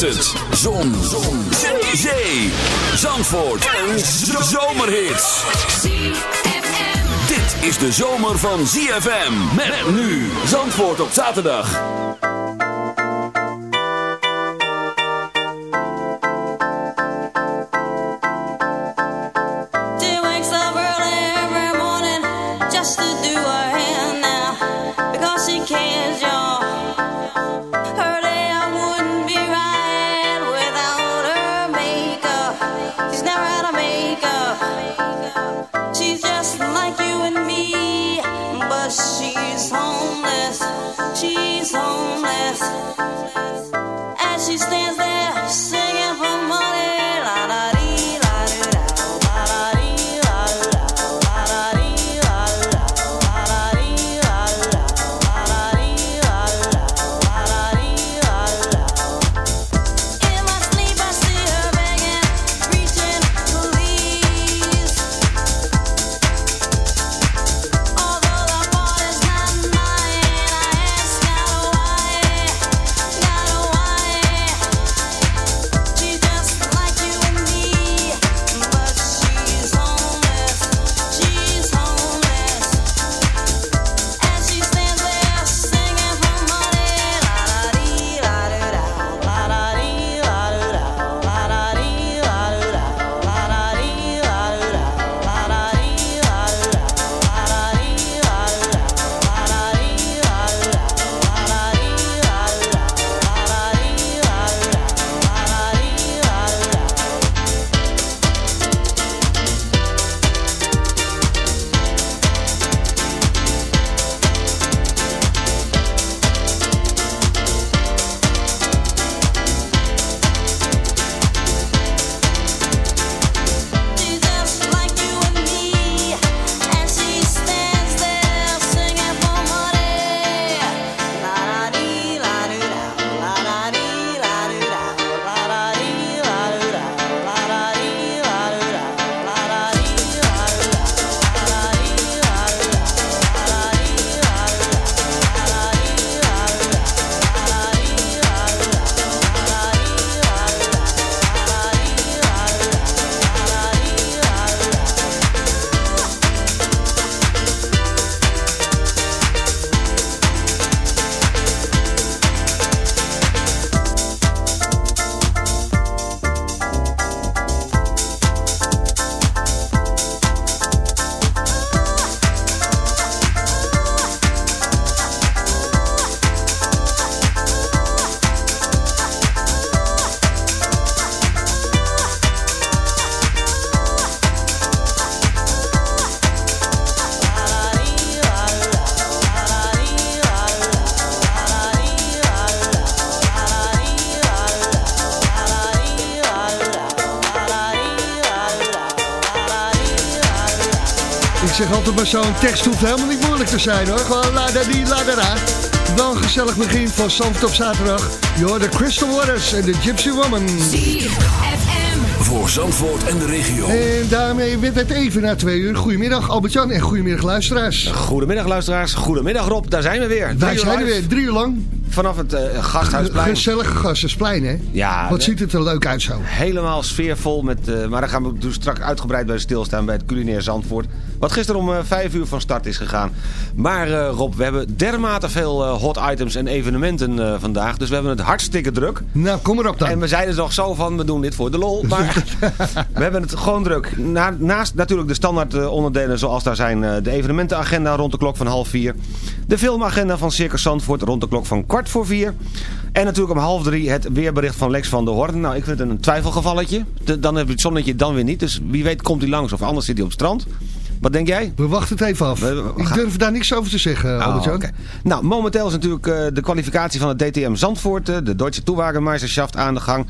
het. Zon. Zon. Zee. Zandvoort. En zomerhits. Dit is de zomer van ZFM. Met nu. Zandvoort op zaterdag. Zo'n tekst hoeft helemaal niet moeilijk te zijn hoor. Gewoon la da die la da da. Wel een gezellig begin van Zandvoort op zaterdag. Je hoort de Crystal Waters en de Gypsy Woman. Voor Zandvoort en de regio. En daarmee werd het even na twee uur. Goedemiddag Albert-Jan en goedemiddag luisteraars. Goedemiddag luisteraars, goedemiddag Rob, daar zijn we weer. Wij zijn er weer, drie uur lang. Vanaf het uh, Gasthuisplein. Gezellige Gasthuisplein, hè? Ja. Wat ziet het er leuk uit zo. Helemaal sfeervol, met, uh, maar daar gaan we dus straks uitgebreid bij stilstaan bij het culinair Zandvoort. Wat gisteren om uh, vijf uur van start is gegaan. Maar Rob, we hebben dermate veel hot items en evenementen vandaag. Dus we hebben het hartstikke druk. Nou, kom erop dan. En we zeiden nog zo van, we doen dit voor de lol. Maar we hebben het gewoon druk. Na, naast natuurlijk de standaard onderdelen zoals daar zijn de evenementenagenda rond de klok van half vier. De filmagenda van Circus Zandvoort rond de klok van kwart voor vier. En natuurlijk om half drie het weerbericht van Lex van der Hoorn. Nou, ik vind het een twijfelgevalletje. Dan heb je het zonnetje, dan weer niet. Dus wie weet komt hij langs of anders zit hij op het strand. Wat denk jij? We wachten het even af. ik durf daar niks over te zeggen, oh, Albert okay. Nou, momenteel is natuurlijk uh, de kwalificatie van het DTM Zandvoort, uh, de Deutsche Toewagenmeisterschaft, aan de gang.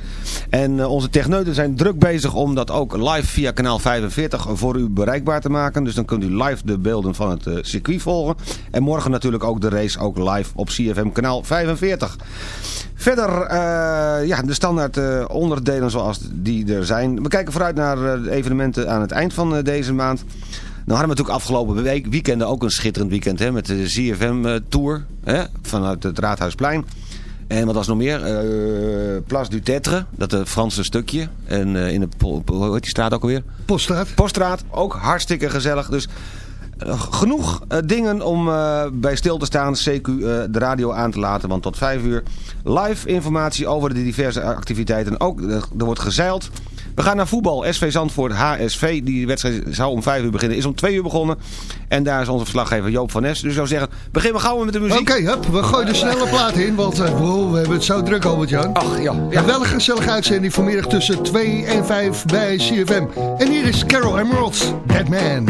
En uh, onze techneuten zijn druk bezig om dat ook live via kanaal 45 voor u bereikbaar te maken. Dus dan kunt u live de beelden van het circuit volgen. En morgen natuurlijk ook de race ook live op CFM kanaal 45. Verder, ja, de standaard onderdelen zoals die er zijn. We kijken vooruit naar de evenementen aan het eind van deze maand. Nou hadden we natuurlijk afgelopen week, weekenden ook een schitterend weekend hè, met de ZFM Tour hè, vanuit het Raadhuisplein. En wat was nog meer? Uh, Place du Tetre, dat het Franse stukje. En uh, in de, hoe heet die straat ook alweer? Poststraat. Poststraat, ook hartstikke gezellig. Dus uh, genoeg dingen om bij stil te staan. CQ de radio aan te laten, want tot vijf uur live informatie over de diverse activiteiten. Ook, er wordt gezeild. We gaan naar voetbal. SV Zandvoort HSV. Die wedstrijd zou om 5 uur beginnen. Is om 2 uur begonnen. En daar is onze verslaggever Joop van Nes. Dus ik zou zeggen, beginnen we gauw met de muziek. Oké, okay, we gooien de snelle plaat in. Want uh, wow, we hebben het zo druk, Albert-Jan. Ach, ja. ja. Wel een gezellige uitzending vanmiddag tussen 2 en 5 bij CFM. En hier is Carol Emeralds, Dead Man.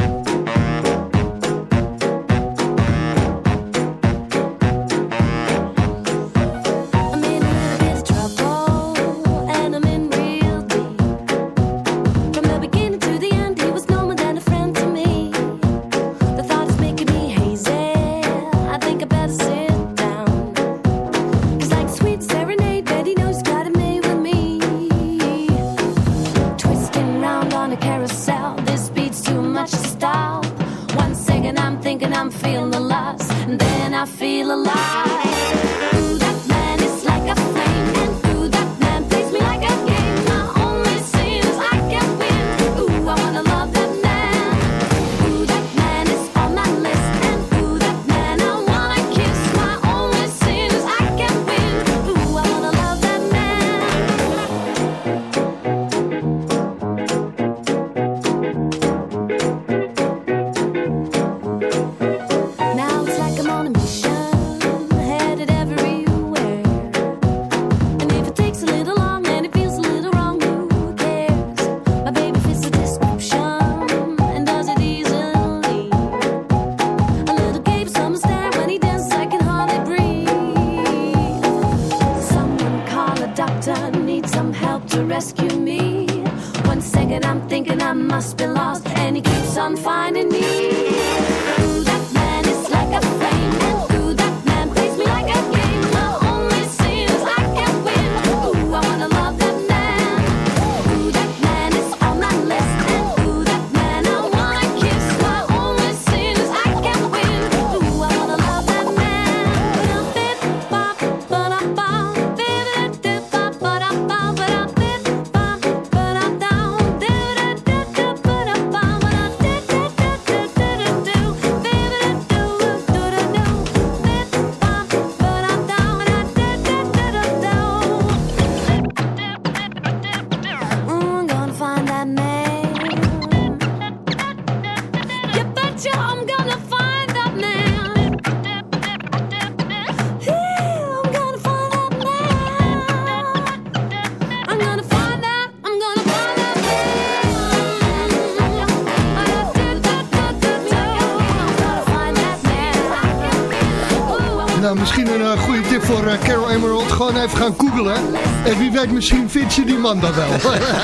Weet, misschien vindt je die man dan wel.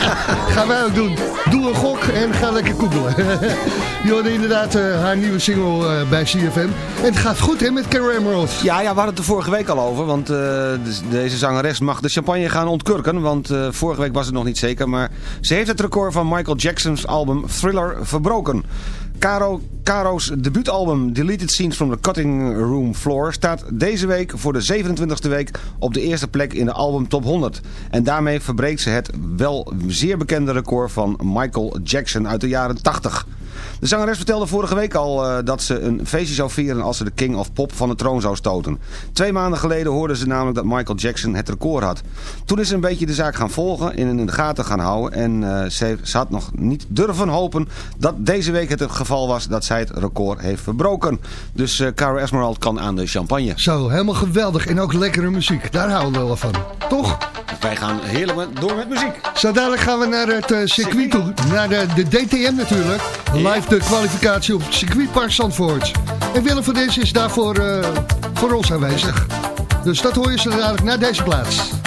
gaan wij ook doen. Doe een gok en ga lekker googelen. je hoorde inderdaad uh, haar nieuwe single uh, bij CFM. En het gaat goed hè, met Carol Emerald. Ja, ja, we het er vorige week al over. Want uh, deze zangeres mag de champagne gaan ontkurken. Want vorige week was het nog niet zeker. Maar ze heeft het record van Michael Jackson's album Thriller verbroken. Caro, Caro's debuutalbum Deleted Scenes from the Cutting Room Floor staat deze week voor de 27e week op de eerste plek in de album Top 100. En daarmee verbreekt ze het wel zeer bekende record van Michael Jackson uit de jaren 80. De zangeres vertelde vorige week al uh, dat ze een feestje zou vieren als ze de King of Pop van de troon zou stoten. Twee maanden geleden hoorden ze namelijk dat Michael Jackson het record had. Toen is ze een beetje de zaak gaan volgen en in de gaten gaan houden. En uh, ze, ze, had nog niet durven hopen dat deze week het, het geval was dat zij het record heeft verbroken. Dus uh, Cara Esmeralda kan aan de champagne. Zo, helemaal geweldig. En ook lekkere muziek. Daar houden we wel van. Toch? Wij gaan heerlijk door met muziek. Zo dadelijk gaan we naar het circuit toe. Naar de, de DTM natuurlijk. Live de kwalificatie op het circuitpark Zandvoort. En Willem van deze is daarvoor uh, voor ons aanwezig. Dus dat hoor je zo dadelijk naar deze plaats.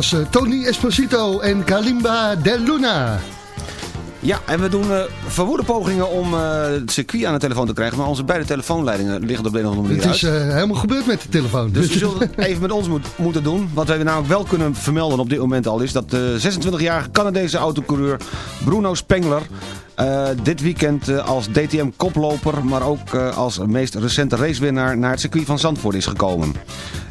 Was Tony Esposito en Kalimba de Luna. Ja, en we doen uh, verwoede pogingen om uh, het circuit aan de telefoon te krijgen. Maar onze beide telefoonleidingen liggen op de een of andere manier Het is uh, helemaal gebeurd met de telefoon. Dus we zullen het even met ons moet, moeten doen. Wat wij namelijk wel kunnen vermelden op dit moment al is... dat de 26-jarige Canadese autocoureur Bruno Spengler... dit weekend als DTM-koploper, maar ook als meest recente racewinnaar... naar het circuit van Zandvoort is gekomen.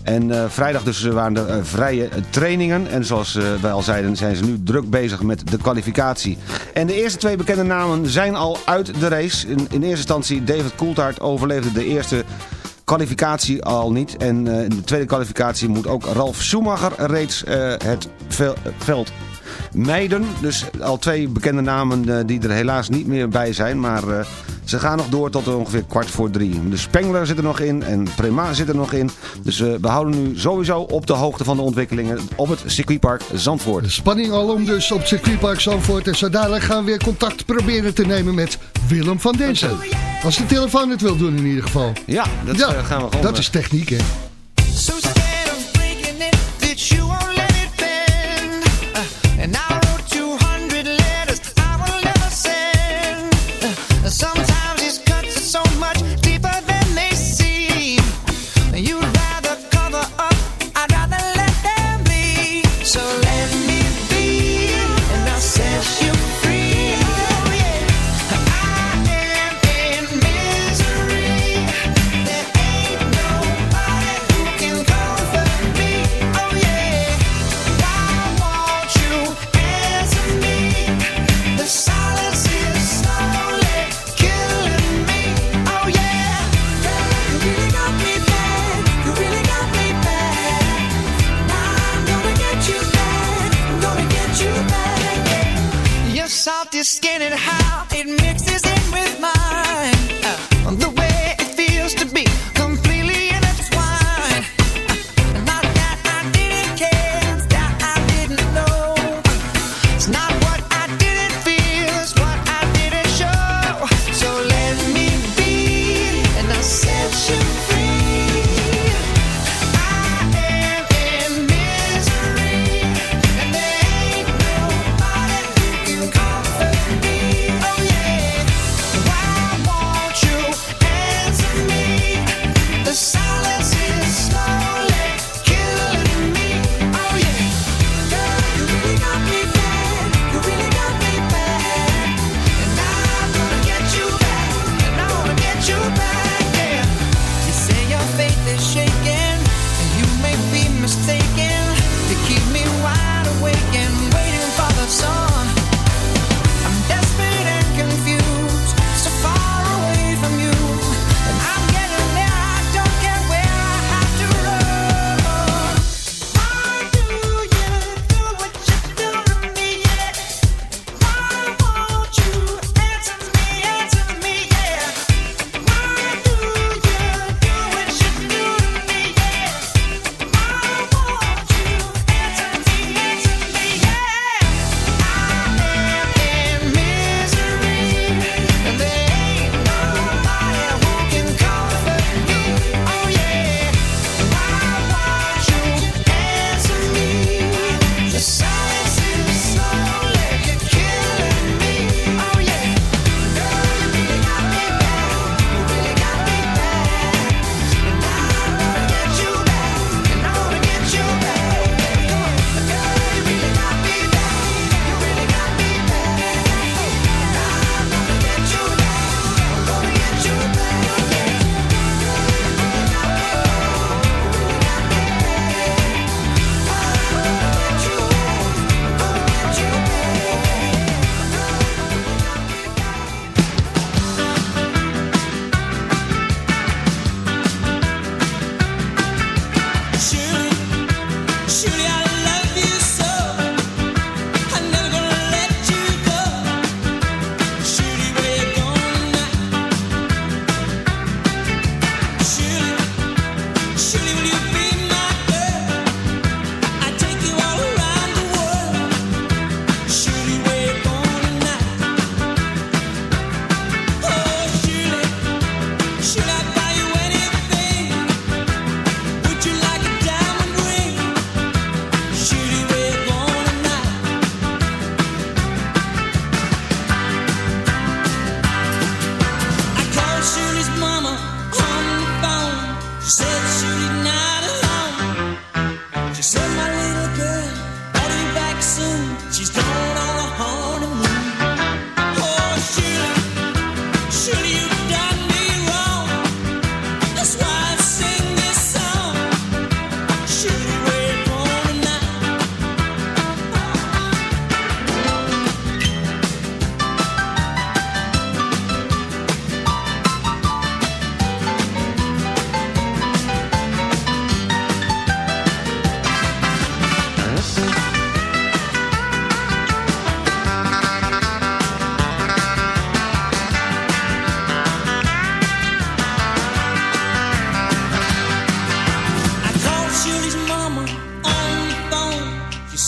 En uh, vrijdag dus waren er uh, vrije trainingen. En zoals wij al zeiden zijn ze nu druk bezig met de kwalificatie. En de eerste twee bekende namen zijn al uit de race. In, in eerste instantie David Coulthard overleefde de eerste kwalificatie al niet. En in de tweede kwalificatie moet ook Ralf Schumacher reeds het veld mijden. Dus al twee bekende namen die er helaas niet meer bij zijn. Maar ze gaan nog door tot ongeveer kwart voor drie. De Spengler zit er nog in en Prema zit er nog in. Dus uh, we houden nu sowieso op de hoogte van de ontwikkelingen op het circuitpark Zandvoort. De spanning alom dus op het circuitpark Zandvoort. En zo dadelijk gaan we weer contact proberen te nemen met Willem van Denzen. Als de telefoon het wil doen in ieder geval. Ja, dat ja, gaan we gewoon... Dat is techniek hè. skin and hide.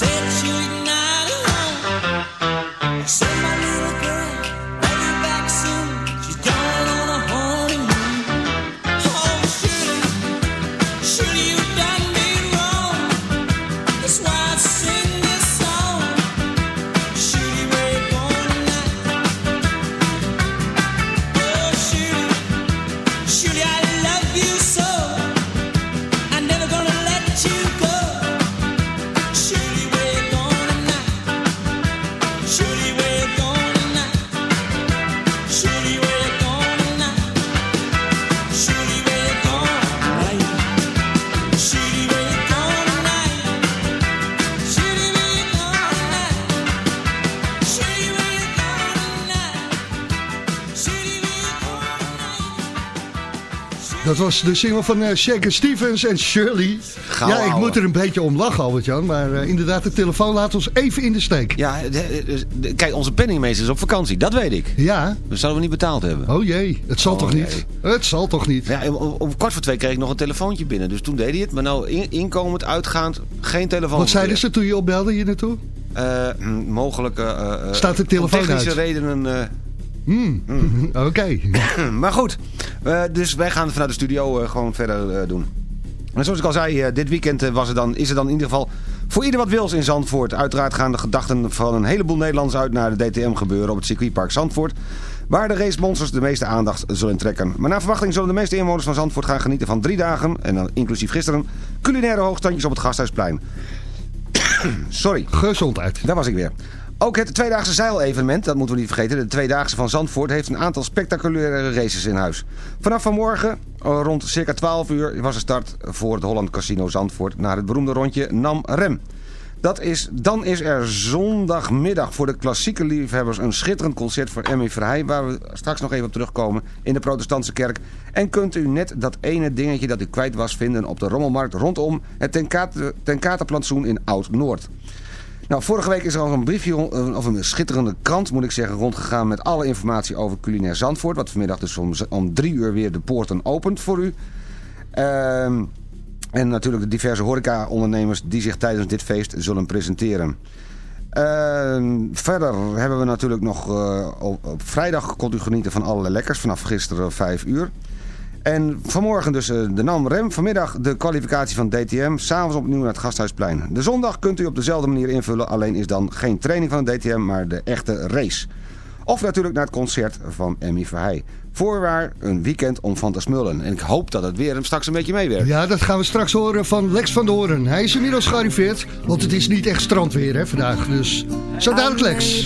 Dat was de single van uh, Shaker Stevens en Shirley. ja, ik moet er een beetje om lachen, Albert-Jan. Maar uh, inderdaad, de telefoon laat ons even in de steek. Ja, kijk, onze penningmeester is op vakantie. Dat weet ik. Ja. Dat zouden we niet betaald hebben. Oh jee, het zal oh, toch niet? Het zal toch niet? Ja, om, om, kwart voor twee kreeg ik nog een telefoontje binnen. Dus toen deed hij het. Maar nou, in, inkomend, uitgaand, geen telefoon. Wat zeiden ze toen je opbelde hier naartoe? Uh, mogelijke... Staat de telefoon technische uit? redenen... Mm. Mm. Oké. maar goed, uh, dus wij gaan vanuit de studio uh, gewoon verder uh, doen. En zoals ik al zei, dit weekend was er dan, is er dan in ieder geval voor ieder wat wils in Zandvoort. Uiteraard gaan de gedachten van een heleboel Nederlanders uit naar de DTM gebeuren op het circuitpark Zandvoort. Waar de race monsters de meeste aandacht zullen trekken. Maar naar verwachting zullen de meeste inwoners van Zandvoort gaan genieten van drie dagen, en dan inclusief gisteren, culinaire hoogstandjes op het Gasthuisplein. Sorry. Gezondheid. Daar was ik weer. Ook het tweedaagse zeilevenement, dat moeten we niet vergeten, de tweedaagse van Zandvoort, heeft een aantal spectaculaire races in huis. Vanaf vanmorgen, eh, rond circa 12 uur, was de start voor het Holland Casino Zandvoort naar het beroemde rondje Nam Rem. Dat is, dan is er zondagmiddag voor de klassieke liefhebbers een schitterend concert voor Emmy Verheij... waar we straks nog even op terugkomen in de protestantse kerk. En kunt u net dat ene dingetje dat u kwijt was vinden op de rommelmarkt rondom het Tenkatenplantsoen in Oud-Noord. Nou, vorige week is er al een briefje, of een schitterende krant moet ik zeggen, rondgegaan met alle informatie over culinair Zandvoort. Wat vanmiddag dus om, om drie uur weer de poorten opent voor u. Ehm, en natuurlijk de diverse horeca-ondernemers die zich tijdens dit feest zullen presenteren. Ehm, verder hebben we natuurlijk nog uh, op, vrijdag kon u genieten van allerlei lekkers vanaf gisteren 5 uur. En vanmorgen dus eh, de NAM Rem. Vanmiddag de kwalificatie van DTM. S'avonds opnieuw naar het Gasthuisplein. De zondag kunt u op dezelfde manier invullen. Alleen is dan geen training van de DTM, maar de echte race. Of natuurlijk naar het concert van Emmy Verheij. Voorwaar een weekend om van te smullen. En ik hoop dat het weer hem straks een beetje meewerkt. Ja, dat gaan we straks horen van Lex van Doren. Hij is inmiddels gearriveerd, want het is niet echt strandweer hè, vandaag. Dus zo dadelijk Lex.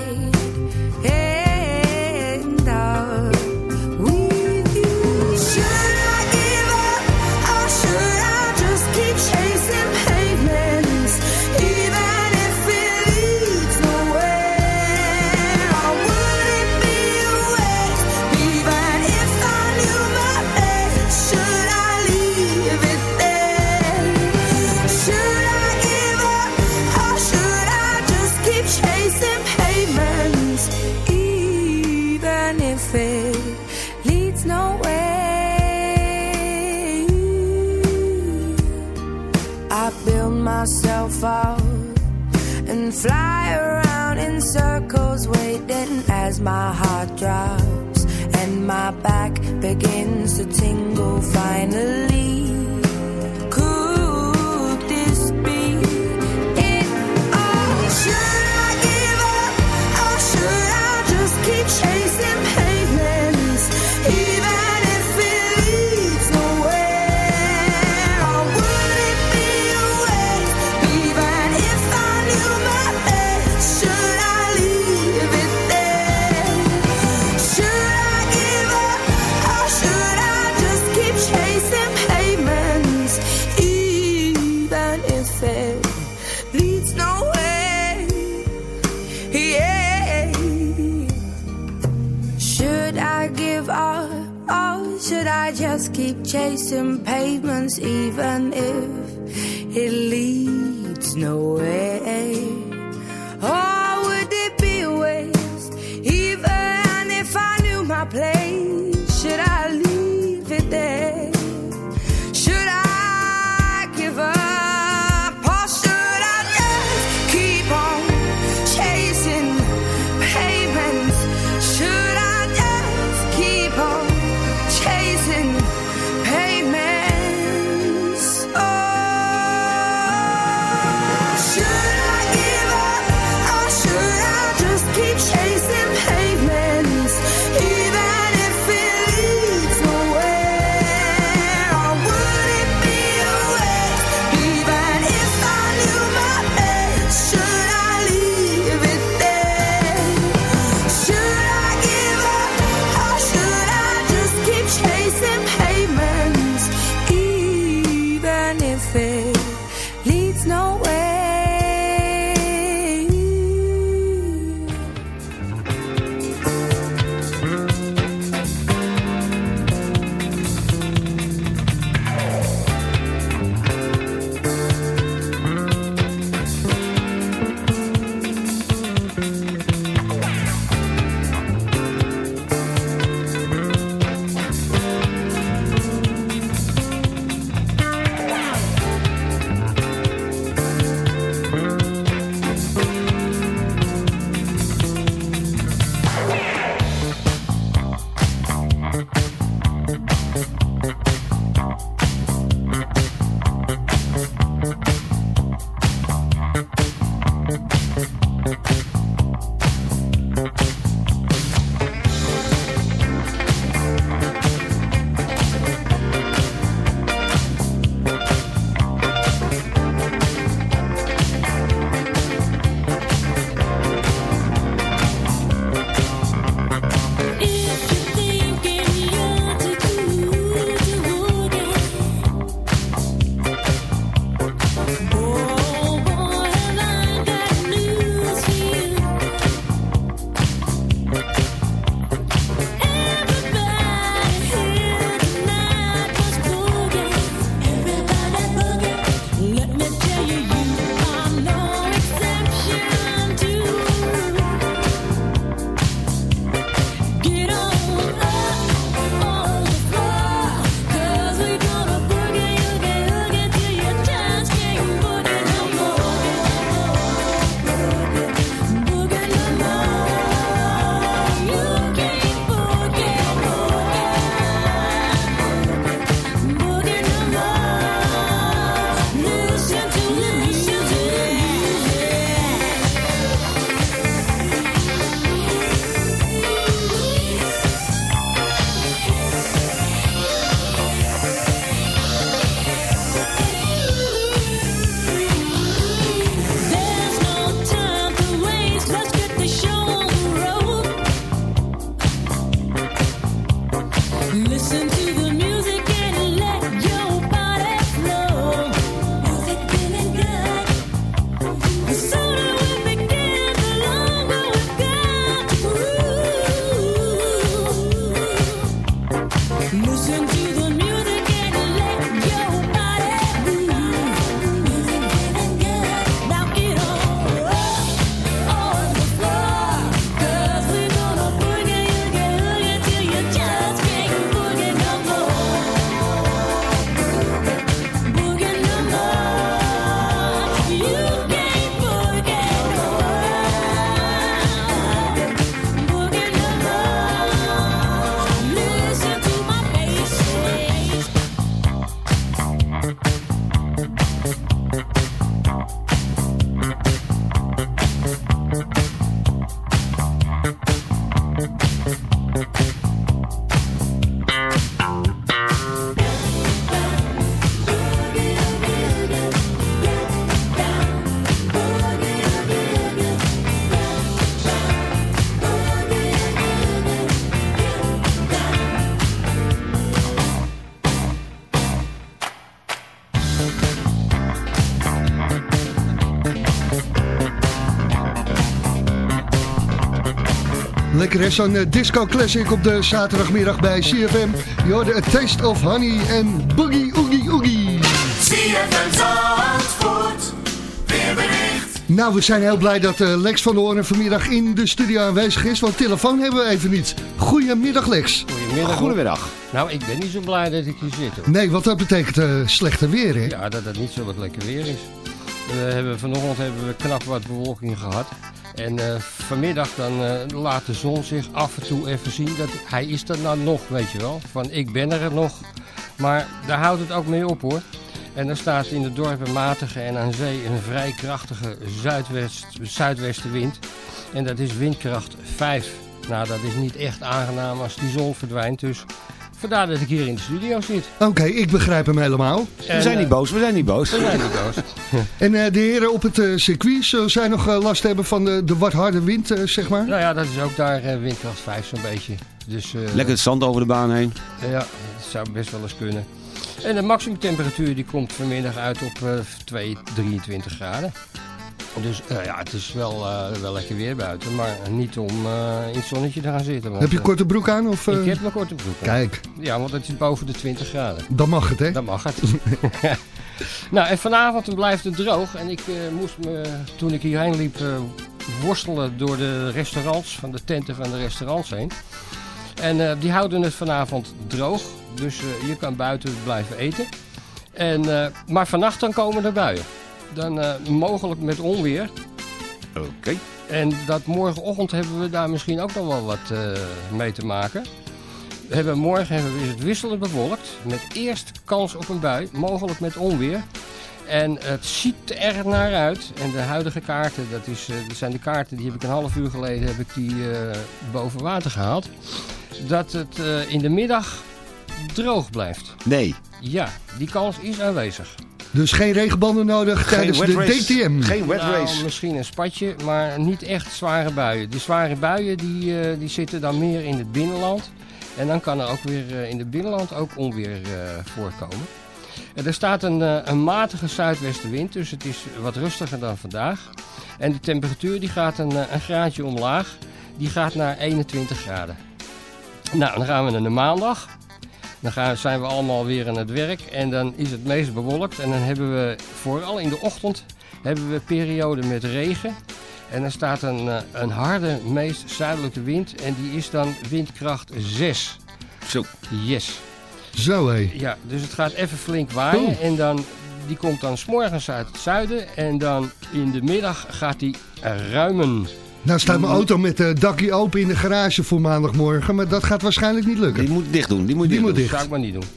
Lekker hè, zo'n uh, disco classic op de zaterdagmiddag bij CFM. Je hoorde A Taste of Honey en Boogie Oogie Oogie. CFM Zandvoort, weerbericht. Nou, we zijn heel blij dat uh, Lex van der Hoorn vanmiddag in de studio aanwezig is. Want telefoon hebben we even niet. Goedemiddag Lex. Goedemiddag. Goedemiddag. Nou, ik ben niet zo blij dat ik hier zit. Hoor. Nee, want dat betekent uh, slechte weer hè? Ja, dat het niet zo wat lekker weer is. We hebben, vanochtend hebben we knap wat bewolking gehad. En uh, vanmiddag dan uh, laat de zon zich af en toe even zien. Dat, hij is er nou nog, weet je wel. Van ik ben er nog. Maar daar houdt het ook mee op hoor. En er staat in de dorpen matige en aan zee een vrij krachtige zuidwest, zuidwestenwind. En dat is windkracht 5. Nou, dat is niet echt aangenaam als die zon verdwijnt. Dus Vandaar dat ik hier in de studio zit. Oké, ik begrijp hem helemaal. we zijn niet boos, we zijn niet boos. We zijn niet boos. en uh, de heren op het uh, circuit, zullen zij nog uh, last hebben van de, de wat harde wind, zeg maar? Nou ja, dat is ook daar windkracht 5 zo'n beetje. Dus, Lekker het zand over de baan heen. ja, dat zou best wel eens kunnen. En de maximumtemperatuur die komt vanmiddag uit op 2, 23 graden. Dus uh, ja, het is wel, uh, wel lekker weer buiten, maar niet om uh, in het zonnetje te gaan zitten. Heb je korte broek aan? Of, Ik heb mijn korte broek aan. Kijk. Ja, want het is boven de 20 graden. Dan mag het, hè? Dan mag het. nou, en vanavond blijft het droog. En ik moest me, toen ik hierheen liep, worstelen door de restaurants, van de tenten van de restaurants heen. En die houden het vanavond droog, dus je kan buiten blijven eten. En, maar vannacht dan komen er buien dan uh, mogelijk met onweer. Oké. Okay. En dat morgenochtend hebben we daar misschien ook nog wel wat uh, mee te maken. We hebben, morgen hebben we, is het wisselend bewolkt. Met eerst kans op een bui, mogelijk met onweer. En het ziet er naar uit. En de huidige kaarten, dat, is, dat zijn de kaarten die heb ik een half uur geleden heb ik die, boven water gehaald. Dat het in de middag droog blijft. Nee. Ja, die kans is aanwezig. Dus geen regenbanden nodig tijdens de race. DTM? Geen wet nou, race? misschien een spatje, maar niet echt zware buien. De zware buien die, uh, die zitten dan meer in het binnenland. En dan kan er ook weer uh, in het binnenland ook onweer uh, voorkomen. er staat een, een matige zuidwestenwind, dus het is wat rustiger dan vandaag. En de temperatuur die gaat een, een graadje omlaag. Die gaat naar 21 graden. Nou, dan gaan we naar de maandag. Dan gaan, zijn we allemaal weer aan het werk en dan is het meest bewolkt. En dan hebben we vooral in de ochtend hebben we periode met regen. En dan staat een, een harde, meest zuidelijke wind en die is dan windkracht 6. Zo. Yes. Zo hé. Ja, dus het gaat even flink waaien oh. en dan, die komt dan s'morgens uit het zuiden. En dan in de middag gaat die ruimen. Nou staat mijn auto met het dakje open in de garage voor maandagmorgen, maar dat gaat waarschijnlijk niet lukken. Die moet dicht doen. Die moet, die dicht, moet doen. dicht. Dat zou ik maar niet doen.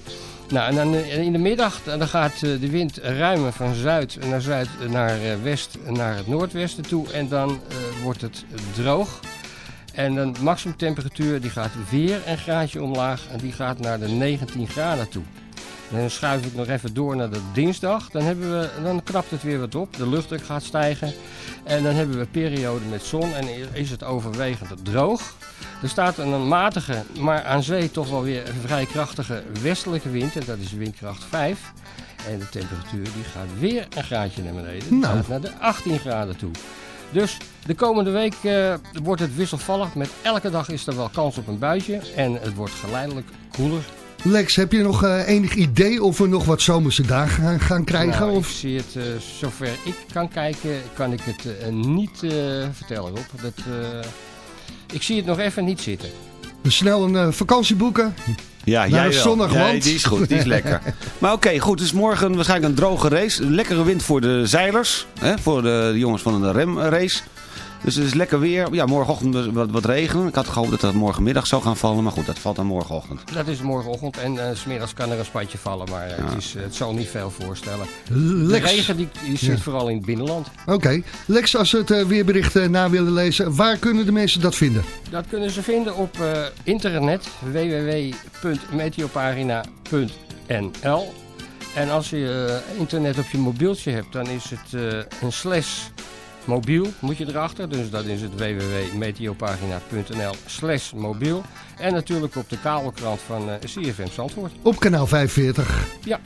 Nou, en dan in de middag dan gaat de wind ruimen van zuid naar zuid naar west naar het noordwesten toe. En dan uh, wordt het droog. En de maximumtemperatuur die gaat weer een graadje omlaag en die gaat naar de 19 graden toe. En dan schuif ik nog even door naar de dinsdag. Dan, hebben we, dan knapt het weer wat op. De luchtdruk gaat stijgen. En dan hebben we periode met zon en is het overwegend droog. Er staat een matige, maar aan zee toch wel weer vrij krachtige westelijke wind. En dat is windkracht 5. En de temperatuur die gaat weer een graadje naar beneden. Nou. gaat naar de 18 graden toe. Dus de komende week uh, wordt het wisselvallig. Met elke dag is er wel kans op een buitje. En het wordt geleidelijk koeler. Lex, heb je nog uh, enig idee of we nog wat zomerse dagen gaan, gaan krijgen? Nou, of? Ik zie het, uh, zover ik kan kijken, kan ik het uh, niet vertellen, Rob. Dat, ik zie het nog even niet zitten. Dus snel een vakantie boeken. Ja, jij wel. zonnig Ja, land. die is goed, die is lekker. Maar oké, goed. Dus morgen waarschijnlijk een droge race. Een lekkere wind voor de zeilers. Hè, voor de jongens van de remrace. Dus het is lekker weer. Ja, morgenochtend wat, wat regen. Ik had gehoopt dat het morgenmiddag zou gaan vallen. Maar goed, dat valt dan morgenochtend. Dat is morgenochtend en uh, smiddags kan er een spatje vallen. Maar uh, het, is, uh, het zal niet veel voorstellen. Lex. De regen die, die zit ja. vooral in het binnenland. Oké. Okay. Lex, als ze het weerbericht na willen lezen, waar kunnen de mensen dat vinden? Dat kunnen ze vinden op internet www.meteopagina.nl En als je internet op je mobieltje hebt, dan is het een slash mobiel moet je erachter. Dus dat is het www.meteopagina.nl slash mobiel. En natuurlijk op de kabelkrant van uh, CFM Zandvoort. Op kanaal 45. Ja.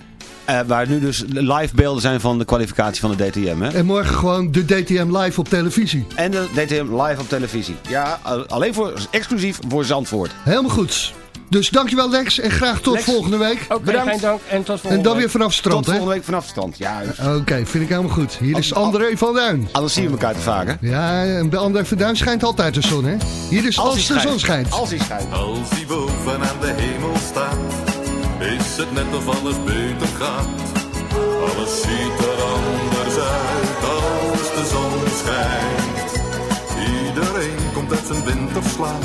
Eh, waar nu dus live beelden zijn van de kwalificatie van de DTM. Hè? En morgen gewoon de DTM live op televisie. En de DTM live op televisie. Ja, alleen voor, exclusief voor Zandvoort. Helemaal goed. Dus dankjewel Lex en graag tot volgende week. Oké, Bedankt. geen dank en tot volgende En dan weer vanaf strand, Tot volgende week vanaf strand, ja. Oké, vind ik helemaal goed. Hier is André van Duin. Anders zien we elkaar te vaak, hè? Ja, en bij André van Duin schijnt altijd de zon, hè? Hier is als, als de zon schijnt. Als hij schijnt. Als hij boven aan de hemel staat, is het net of alles beter gaat. Alles ziet er anders uit als de zon schijnt. Iedereen komt uit zijn winterslaap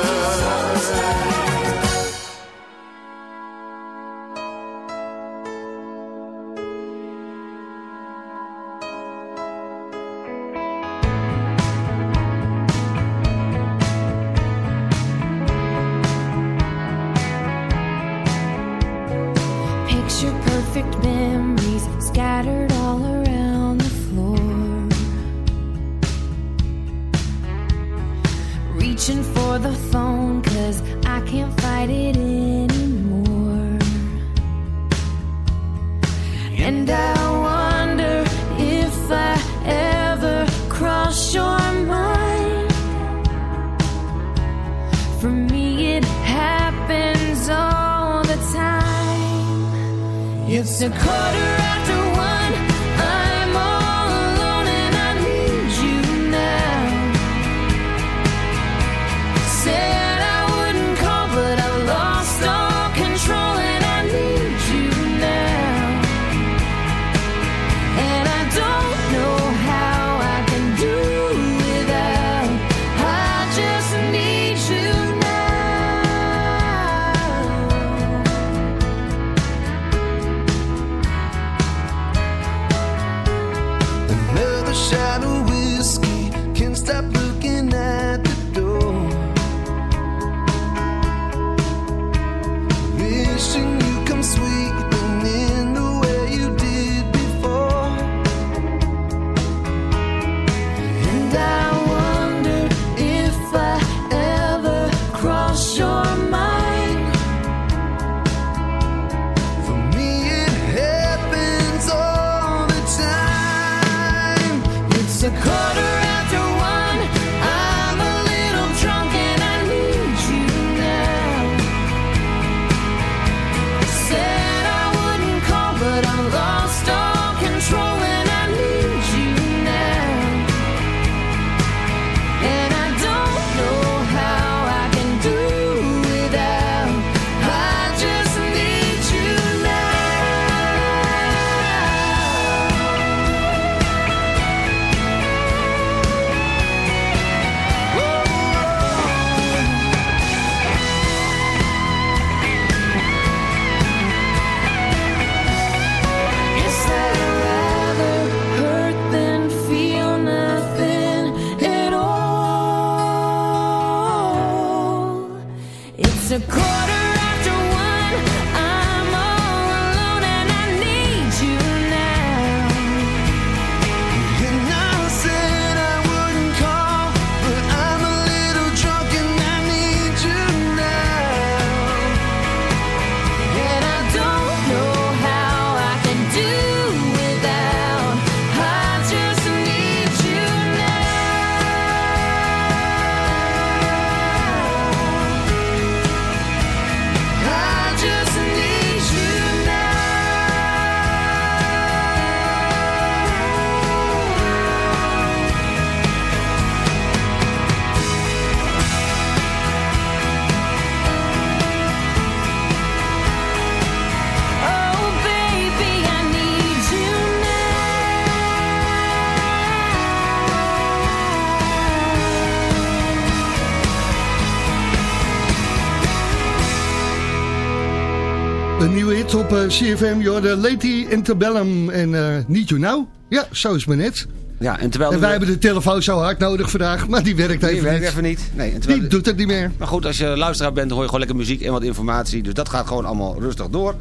CFM, joh, de Lady Interbellum en eh Niet You Now. Ja, zo is het maar net. Ja, en terwijl... En wij hebben de telefoon zo hard nodig vandaag, maar die werkt Die even werkt niet. even niet. Nee, en terwijl- Die doet het niet meer. Maar goed, als je luisteraar bent, dan hoor je gewoon lekker muziek en wat informatie. Dus dat gaat gewoon allemaal rustig door.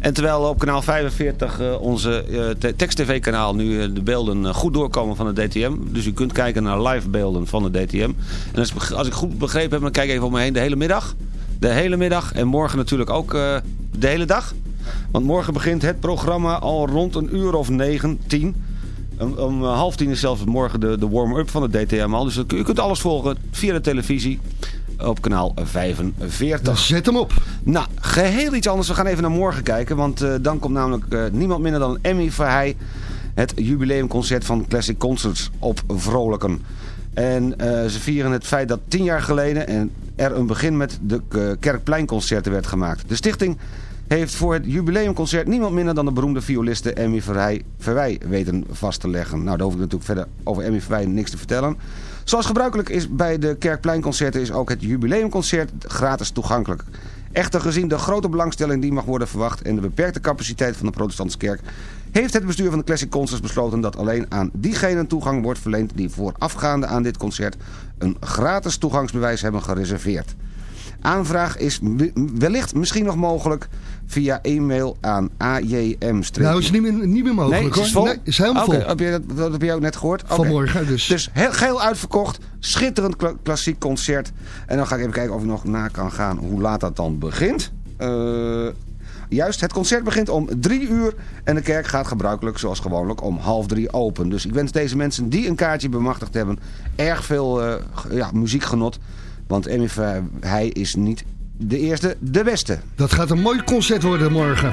En terwijl op kanaal 45 eh, onze te- tekst-tv-kanaal nu de beelden goed doorkomen van de DTM. Dus u kunt kijken naar live beelden van de DTM. En als, als ik goed begrepen heb, dan kijk ik even om me heen de hele middag. De hele middag en morgen natuurlijk ook de hele dag. Want morgen begint het programma al rond een uur of negen, tien. Om, om half tien is zelfs morgen de, de warm-up van de DTM al. Dus u kunt alles volgen via de televisie op kanaal 45. Dan zet hem op. Nou, geheel iets anders. We gaan even naar morgen kijken. Want eh, dan komt namelijk eh, niemand minder dan Emmy Verheij... het jubileumconcert van Classic Concerts op Vrolijken. En eh, ze vieren het feit dat tien jaar geleden... En er een begin met de Kerkpleinconcerten werd gemaakt. De stichting heeft voor het jubileumconcert niemand minder dan de beroemde violiste Emmy Verwij weten vast te leggen. Nou, daar hoef ik natuurlijk verder over Emmy Verwij niks te vertellen. Zoals gebruikelijk is bij de Kerkpleinconcerten is ook het jubileumconcert gratis toegankelijk. Echter gezien de grote belangstelling die mag worden verwacht en de beperkte capaciteit van de protestantse kerk... heeft het bestuur van de Classic Concerts besloten dat alleen aan diegenen toegang wordt verleend... die voorafgaande aan dit concert een gratis toegangsbewijs hebben gereserveerd. Aanvraag is wellicht misschien nog mogelijk via e-mail aan ajm. Nou is niet meer, niet meer mogelijk Nee, het is hoor. vol? Nee, is helemaal vol. Heb je dat, dat heb je ook net gehoord? Vanmorgen dus. Dus heel, geheel uitverkocht. Schitterend kla- klassiek concert. En dan ga ik even kijken of ik nog na kan gaan hoe laat dat dan begint. Eh, juist, het concert begint om drie uur. En de kerk gaat gebruikelijk zoals gewoonlijk om half drie open. Dus ik wens deze mensen die een kaartje bemachtigd hebben... erg veel g- ja, muziekgenot. Want hij is niet de eerste, de beste. Dat gaat een mooi concert worden morgen.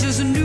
Just knew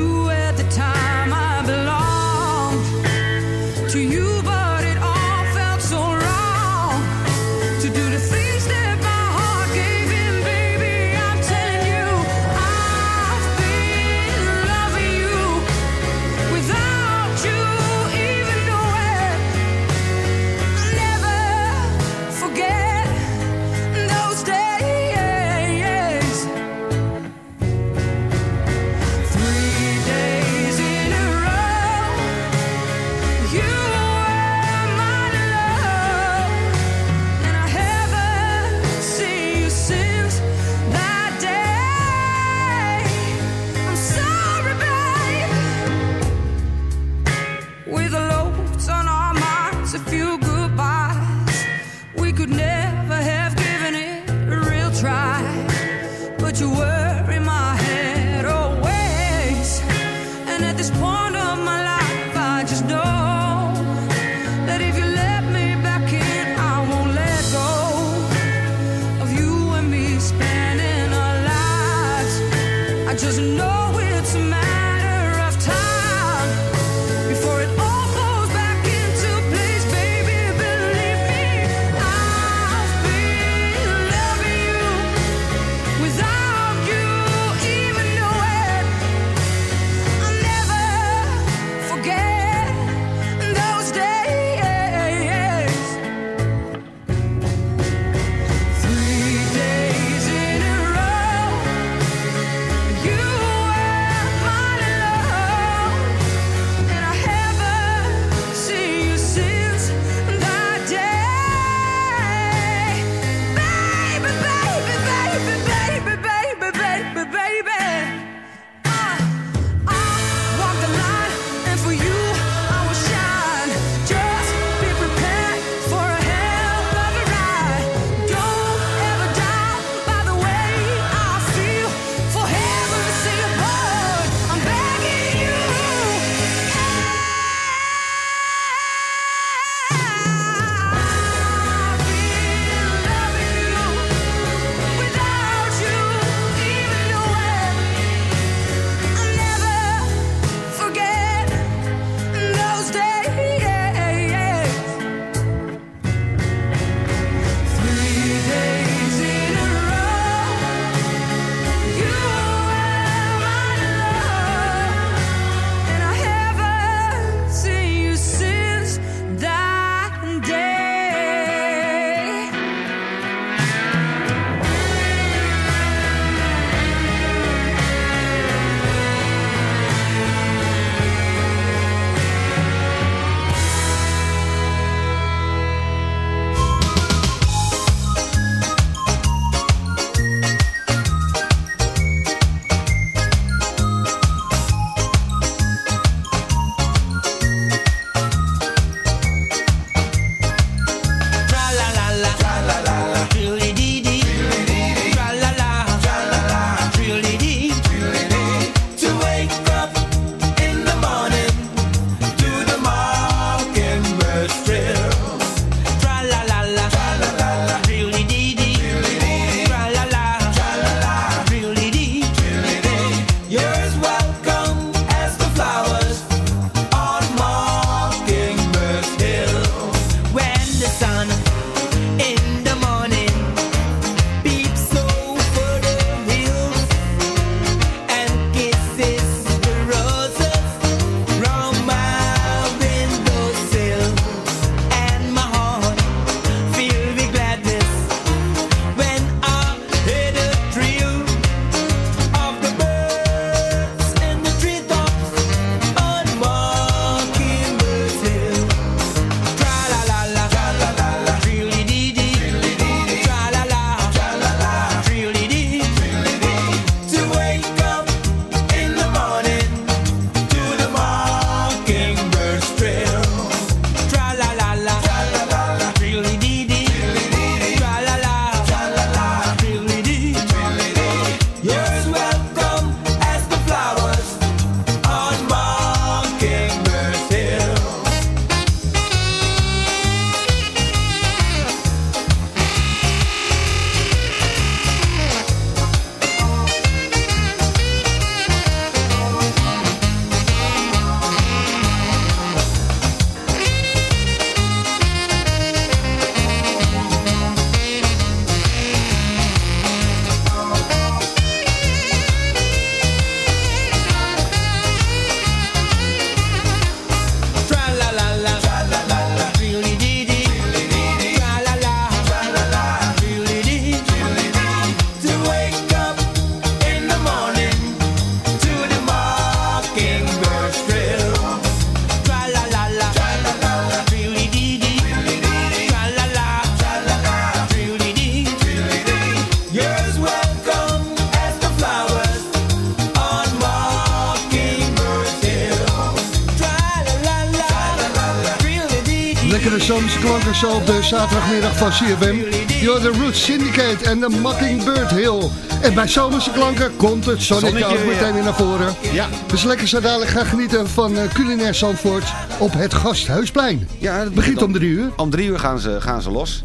Klanken het zo op de zaterdagmiddag van CFM. You're the Roots Syndicate en de Mockingbird Hill. En bij zomerse klanken komt het zonnetje, ook meteen weer naar voren. Ja. Dus lekker zo dadelijk gaan genieten van eh, culinair Zandvoort op het Gasthuisplein. Ja, het begint om drie uur. Om drie uur gaan ze, gaan ze los.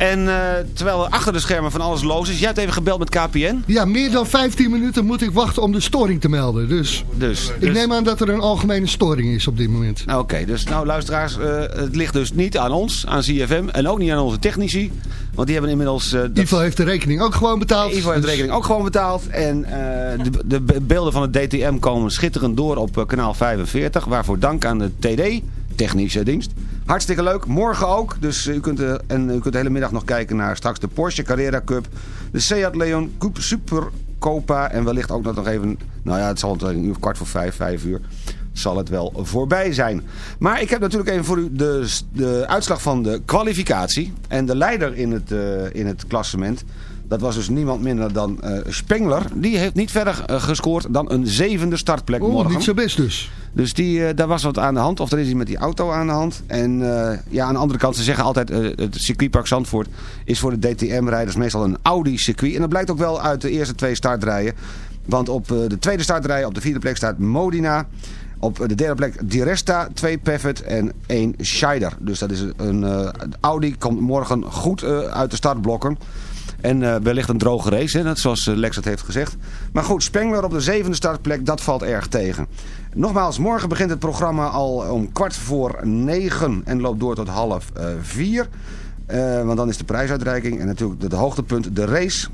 En eh, terwijl er achter de schermen van alles los is. Jij hebt even gebeld met KPN. Ja, meer dan 15 minuten moet ik wachten om de storing te melden. Dus Dus, ik dus- neem aan dat er een algemene storing is op dit moment. Nou, Oké, dus nou luisteraars, eh, het ligt dus niet aan ons, aan CFM en ook niet aan onze technici. Want die hebben inmiddels... dat- Ivo heeft de rekening ook gewoon betaald. Ivo heeft de Dus- rekening ook gewoon betaald. En de, de be- beelden van het DTM komen schitterend door op kanaal 45. Waarvoor dank aan de TD, technische dienst. Hartstikke leuk. Morgen ook. Dus eh, u kunt, eh, en u kunt de hele middag nog kijken naar straks de Porsche Carrera Cup. De Seat Leon Coupe Super Copa. En wellicht ook nog even... Nou ja, het zal een uur kwart voor vijf, vijf uur zal het wel voorbij zijn. Maar ik heb natuurlijk even voor u de, de uitslag van de kwalificatie. En de leider in het, eh, in het klassement... Dat was dus niemand minder dan eh, Spengler. Die heeft niet verder eh, gescoord dan een zevende startplek Oeh, morgen. niet zo best dus. Dus die, eh, daar was wat aan de hand. Of er is iets met die auto aan de hand. En ja, aan de andere kant, ze zeggen altijd... het circuitpark Zandvoort is voor de DTM-rijders meestal een Audi-circuit. En dat blijkt ook wel uit de eerste twee startrijen. Want op de tweede startrij, op de vierde plek staat Modena. Op de derde plek Di Resta, twee Peffet en één Scheider. Dus dat is een Audi komt morgen goed uit de startblokken. En eh, wellicht een droge race, hè, net zoals eh, Lex het heeft gezegd. Maar goed, Spengler op de zevende startplek, dat valt erg tegen. Nogmaals, morgen begint het programma al om kwart voor negen en loopt door tot half eh, vier. Want dan is de prijsuitreiking en natuurlijk de hoogtepunt, de race.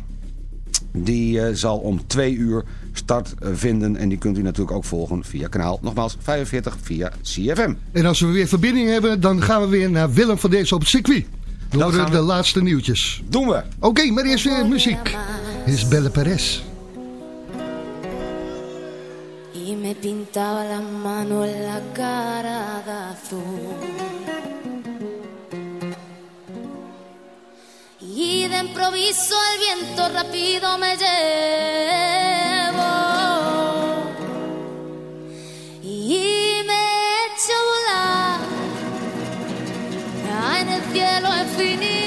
Die zal om twee uur start vinden. En die kunt u natuurlijk ook volgen via kanaal, nogmaals, 45 via CFM. En als we weer verbinding hebben, dan gaan we weer naar Willem van deze op het circuit. Gaan we de laatste nieuwtjes. Doen we! Oké, maar eerst weer muziek. Dit is Belle Perez. y me pintaba la mano en la cara de azul. Y de improviso el viento rápido me llevó cielo infinito.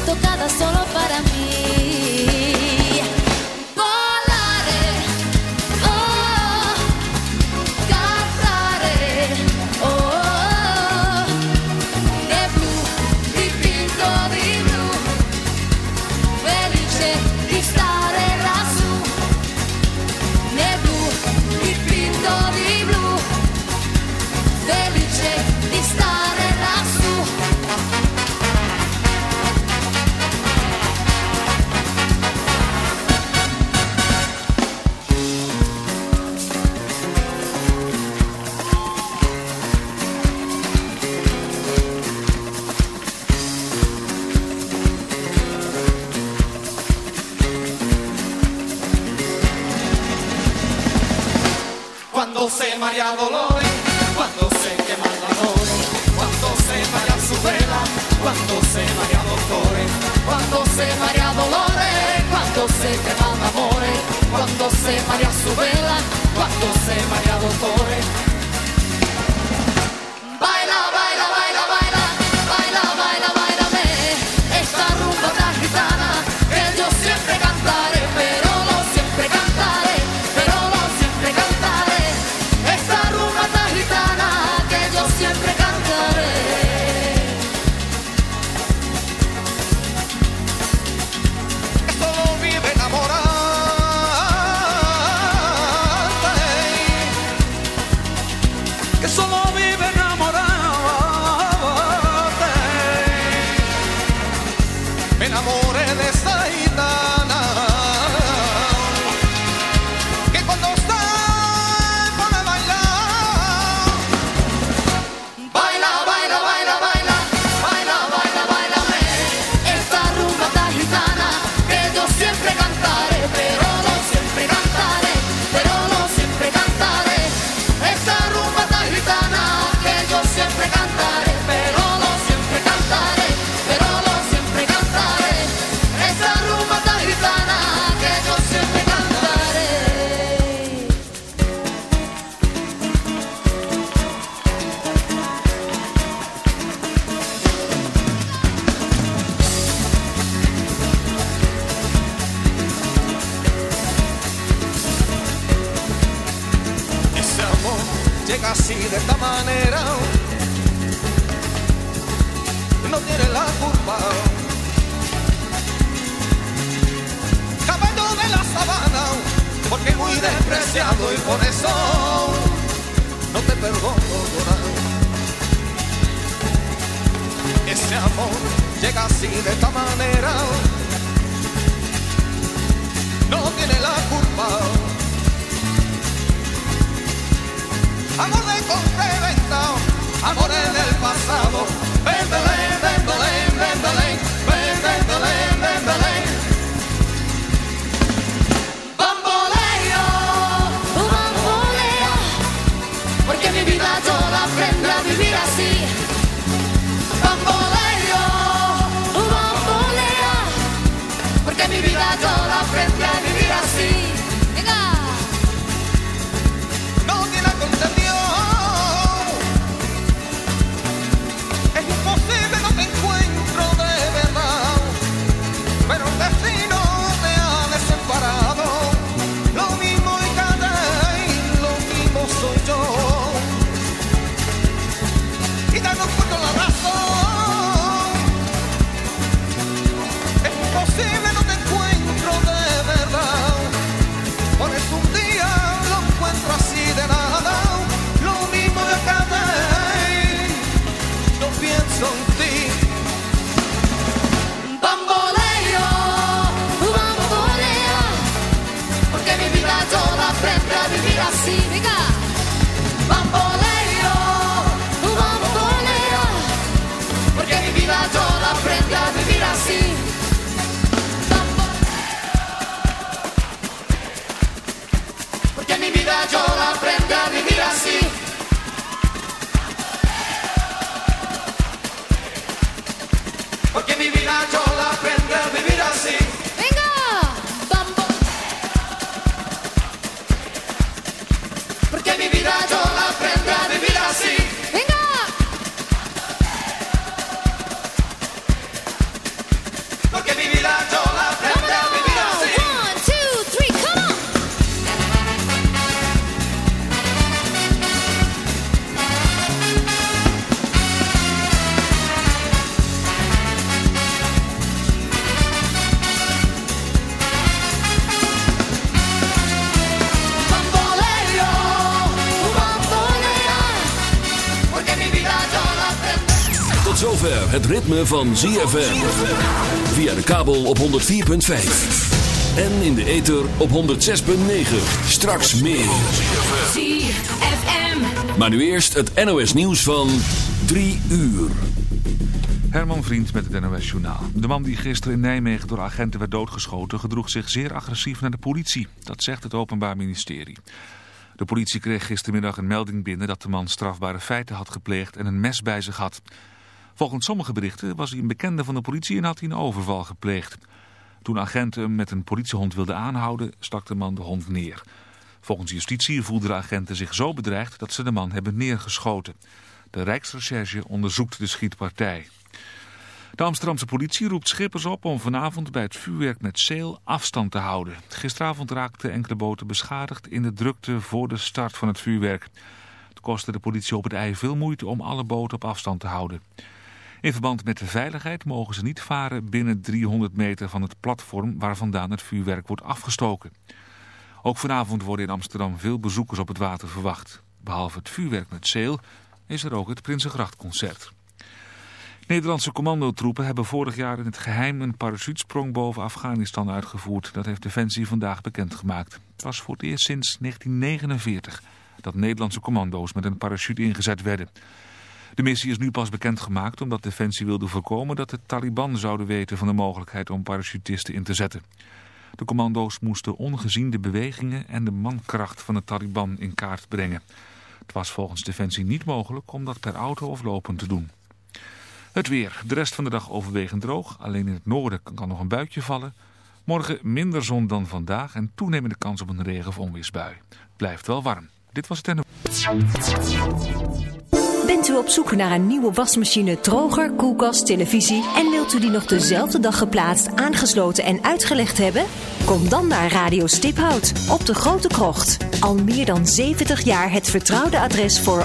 Tocada solo para mí. Ritme van ZFM. Via de kabel op 104.5. En in de ether op 106.9. Straks meer. ZFM. Maar nu eerst het NOS nieuws van 3 uur. Herman Vriend met het NOS Journaal. De man die gisteren in Nijmegen door agenten werd doodgeschoten... gedroeg zich zeer agressief naar de politie. Dat zegt het Openbaar Ministerie. De politie kreeg gistermiddag een melding binnen... dat de man strafbare feiten had gepleegd en een mes bij zich had. Volgens sommige berichten was hij een bekende van de politie... en had hij een overval gepleegd. Toen agenten hem met een politiehond wilden aanhouden... stak de man de hond neer. Volgens justitie voelden de agenten zich zo bedreigd... dat ze de man hebben neergeschoten. De Rijksrecherche onderzoekt de schietpartij. De Amsterdamse politie roept schippers op om vanavond bij het vuurwerk met zeel afstand te houden. Gisteravond raakten enkele boten beschadigd in de drukte voor de start van het vuurwerk. Het kostte de politie op het ei veel moeite om alle boten op afstand te houden. In verband met de veiligheid mogen ze niet varen binnen 300 meter van het platform waar vandaan het vuurwerk wordt afgestoken. Ook vanavond worden in Amsterdam veel bezoekers op het water verwacht. Behalve het vuurwerk met zeel is er ook het Prinsengrachtconcert. Nederlandse commandotroepen hebben vorig jaar in het geheim een parachutesprong boven Afghanistan uitgevoerd. Dat heeft Defensie vandaag bekendgemaakt. Het was voor het eerst sinds 1949 dat Nederlandse commando's met een parachute ingezet werden. De missie is nu pas bekendgemaakt omdat Defensie wilde voorkomen dat de Taliban zouden weten van de mogelijkheid om parachutisten in te zetten. De commando's moesten ongezien de bewegingen en de mankracht van de Taliban in kaart brengen. Het was volgens Defensie niet mogelijk om dat per auto of lopend te doen. Het weer. De rest van de dag overwegend droog. Alleen in het noorden kan nog een buitje vallen. Morgen minder zon dan vandaag en toenemende kans op een regen- of onweersbui. Blijft wel warm. Dit was het NOS. Bent u op zoek naar een nieuwe wasmachine, droger, koelkast, televisie... en wilt u die nog dezelfde dag geplaatst, aangesloten en uitgelegd hebben? Kom dan naar Radio Stiphout op de Grote Krocht. Al meer dan 70 jaar het vertrouwde adres voor